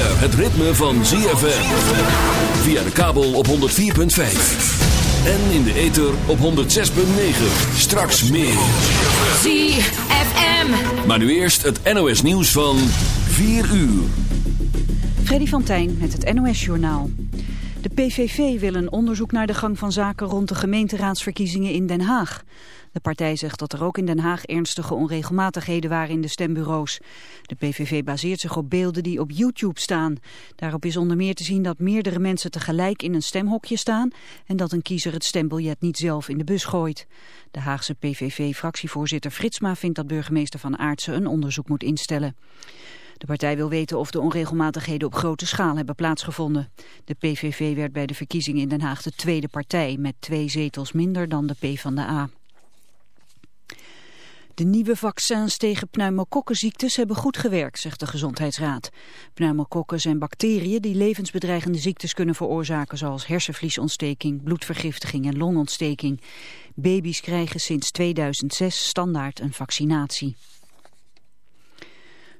het ritme van ZFM. Via de kabel op 104.5. En in de ether op 106.9. Straks meer. ZFM. Maar nu eerst het NOS nieuws van 4 uur. Freddy van Tijn met het NOS Journaal. De PVV wil een onderzoek naar de gang van zaken rond de gemeenteraadsverkiezingen in Den Haag. De partij zegt dat er ook in Den Haag ernstige onregelmatigheden waren in de stembureaus. De PVV baseert zich op beelden die op YouTube staan. Daarop is onder meer te zien dat meerdere mensen tegelijk in een stemhokje staan... en dat een kiezer het stembiljet niet zelf in de bus gooit. De Haagse PVV-fractievoorzitter Fritsma vindt dat burgemeester Van Aartsen een onderzoek moet instellen. De partij wil weten of de onregelmatigheden op grote schaal hebben plaatsgevonden. De PVV werd bij de verkiezingen in Den Haag de tweede partij... met twee zetels minder dan de PvdA. De nieuwe vaccins tegen pneumokokkenziektes hebben goed gewerkt, zegt de Gezondheidsraad. Pneumokokken zijn bacteriën die levensbedreigende ziektes kunnen veroorzaken... zoals hersenvliesontsteking, bloedvergiftiging en longontsteking. Baby's krijgen sinds 2006 standaard een vaccinatie.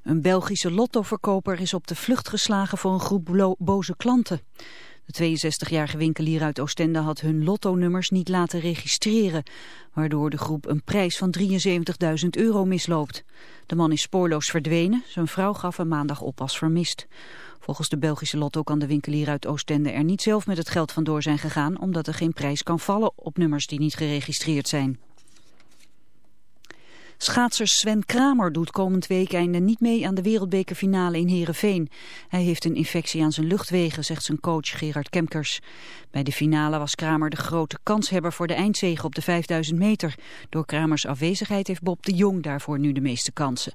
Een Belgische lottoverkoper is op de vlucht geslagen voor een groep boze klanten. De 62-jarige winkelier uit Oostende had hun nummers niet laten registreren, waardoor de groep een prijs van 73.000 euro misloopt. De man is spoorloos verdwenen, zijn vrouw gaf hem maandag op als vermist. Volgens de Belgische lotto kan de winkelier uit Oostende er niet zelf met het geld vandoor zijn gegaan, omdat er geen prijs kan vallen op nummers die niet geregistreerd zijn. Schaatser Sven Kramer doet komend einde niet mee aan de wereldbekerfinale in Heerenveen. Hij heeft een infectie aan zijn luchtwegen, zegt zijn coach Gerard Kemkers. Bij de finale was Kramer de grote kanshebber voor de eindzege op de 5000 meter. Door Kramers afwezigheid heeft Bob de Jong daarvoor nu de meeste kansen.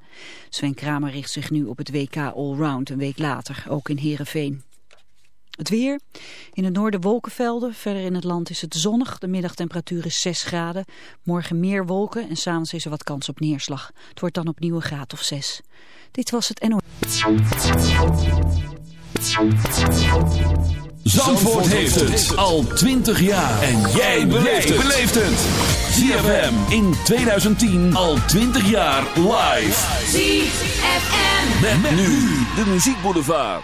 Sven Kramer richt zich nu op het WK Allround een week later, ook in Heerenveen. Het weer. In het noorden wolkenvelden. Verder in het land is het zonnig. De middagtemperatuur is 6 graden. Morgen meer wolken en s'avonds is er wat kans op neerslag. Het wordt dan opnieuw een graad of 6. Dit was het NOS. Zandvoort heeft het al 20 jaar. En jij beleeft het. ZFM in 2010 al 20 jaar live. ZFM. Met, met nu de Muziekboulevard.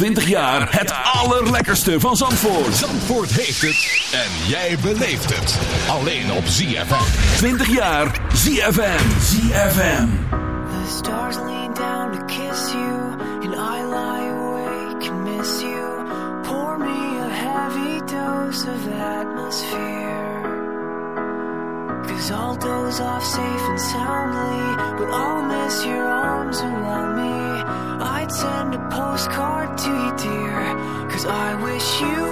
20 jaar het allerlekkerste van Zandvoort. Zandvoort heeft het en jij beleeft het. Alleen op ZFM. 20 jaar ZFM. ZFM. The stars lean down to kiss you. And I lie awake and miss you. Pour me a heavy dose of atmosphere. Cause I'll doze off safe and soundly. But I'll miss your arms send a postcard to you, dear. Cause I wish you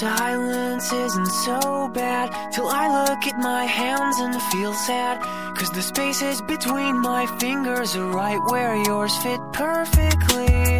Silence isn't so bad till I look at my hands and feel sad. Cause the spaces between my fingers are right where yours fit perfectly.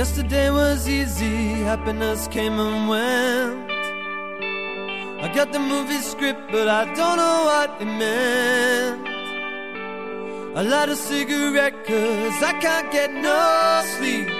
Yesterday was easy, happiness came and went. I got the movie script, but I don't know what it meant. I light a cigarette, cause I can't get no sleep.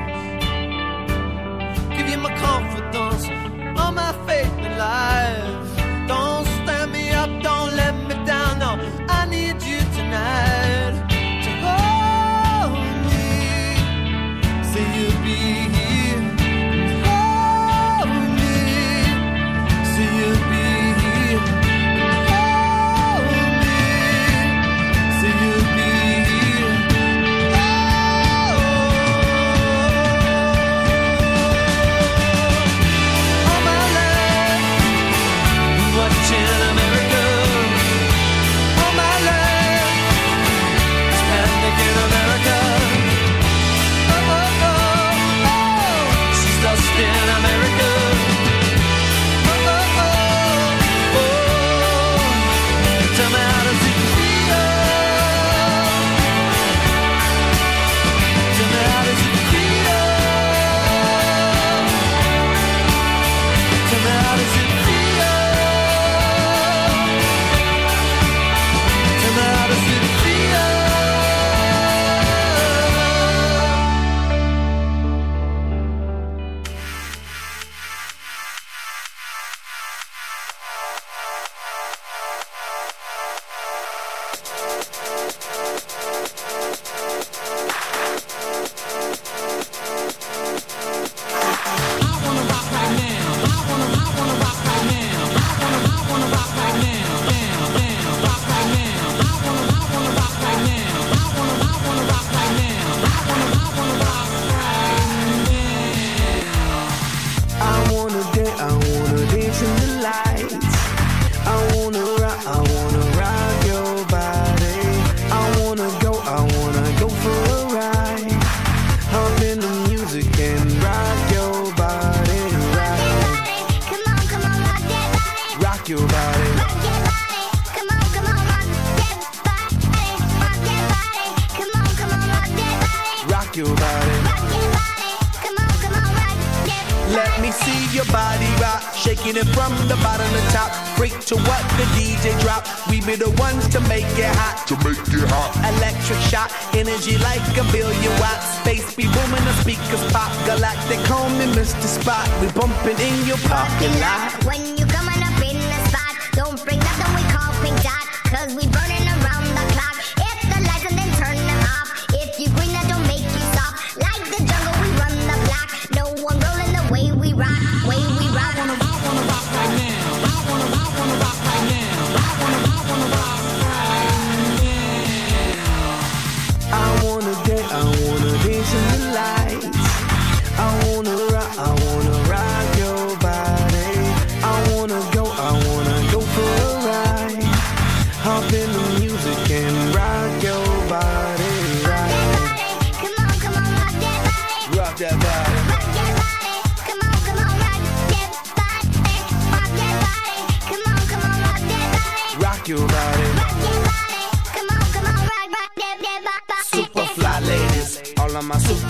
Give you my confidence, all my faith in life. Don't stand me up, don't.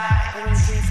light.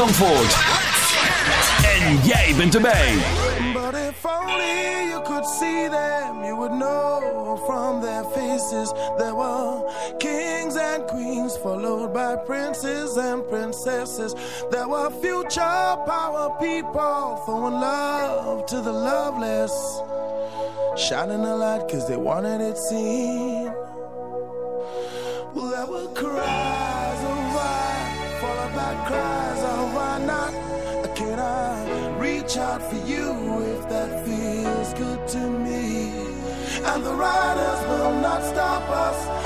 Zandvoort. En jij bent erbij. But if only you could see them, you would know from their faces. There were kings and queens, followed by princes and princesses. There were future power people, throwing love to the loveless. Shining a light cause they wanted it seen. Well, I would cry. reach out for you if that feels good to me. And the riders will not stop us.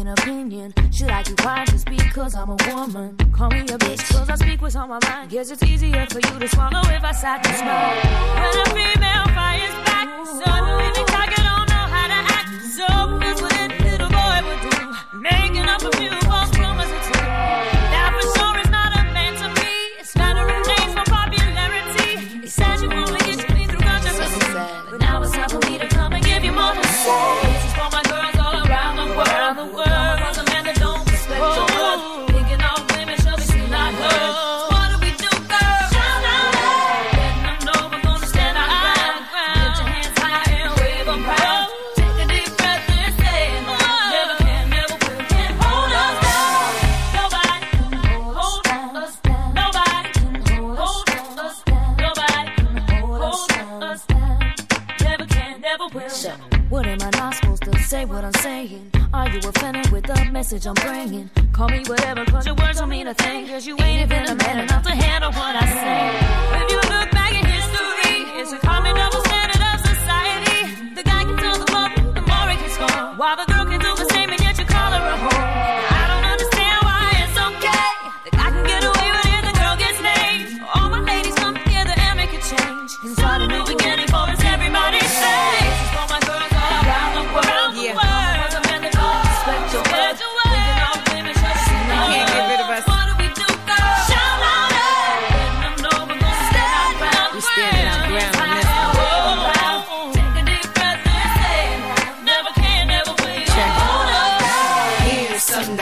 an opinion. Should I keep quiet just because I'm a woman? Call me a bitch, cause I speak what's on my mind. Guess it's easier for you to swallow if I sat to smile. When a female fires back, suddenly the cock don't know how to act. So it's what a little boy would do, making up a few.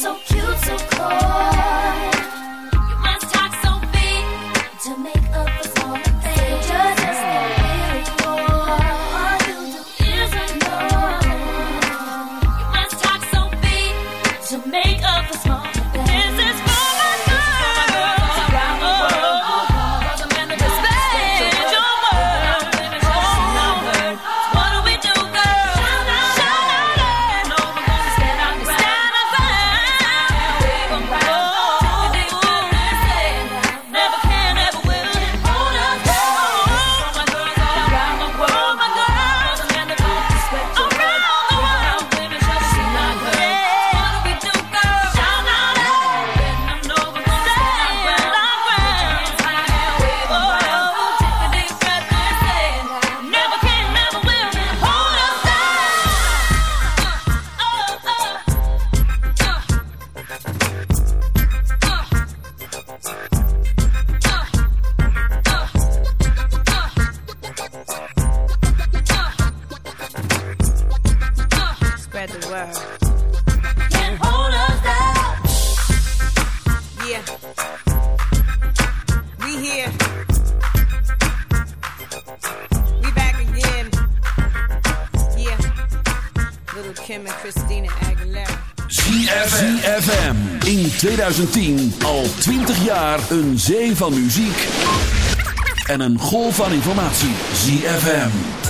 so cute, so cold. him and Christina Aguilera. ZFM. In 2010 al 20 jaar een zee van muziek en een golf van informatie. Zie FM.